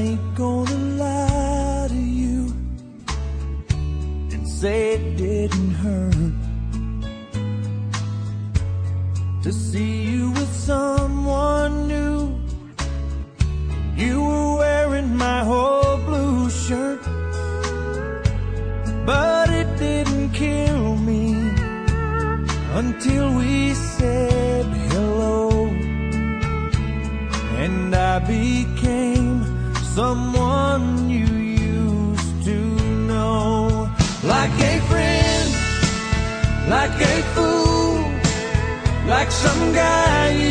ain't gonna lie to you and say it didn't hurt to see you with someone new. You were wearing my whole blue shirt, but it didn't kill me until we said hello, and I became someone you used to know, like a friend, like a fool, like some guy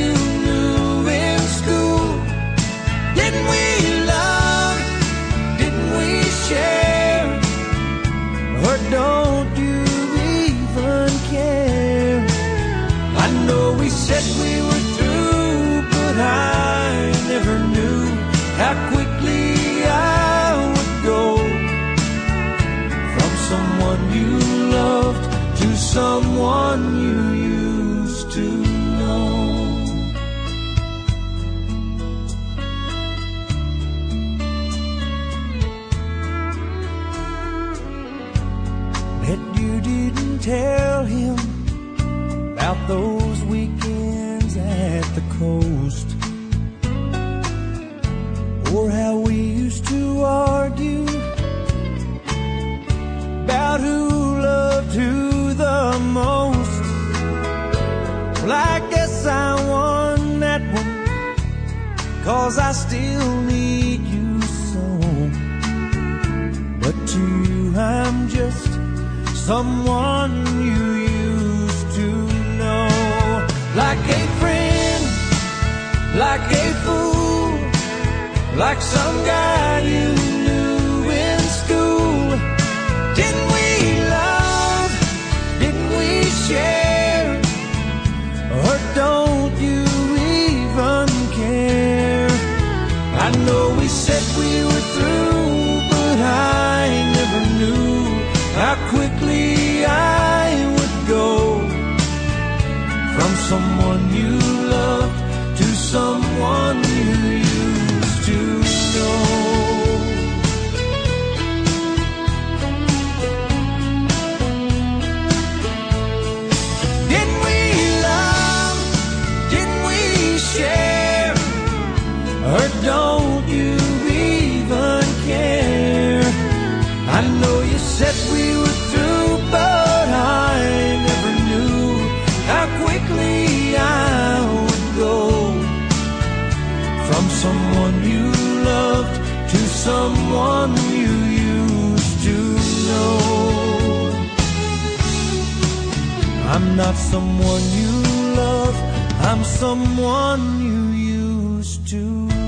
someone you loved to someone you used to know. Bet you didn't tell him about those weekends at the coast. Or how we used to I guess I won that one, cause I still need you so. But to you, I'm just someone you used to know. Like a friend, like a fool, like some guy we said we were through, Or don't you even care? I know you said we were through, but I never knew how quickly I would go from someone you loved to someone you used to know. I'm not someone you love, I'm someone you used to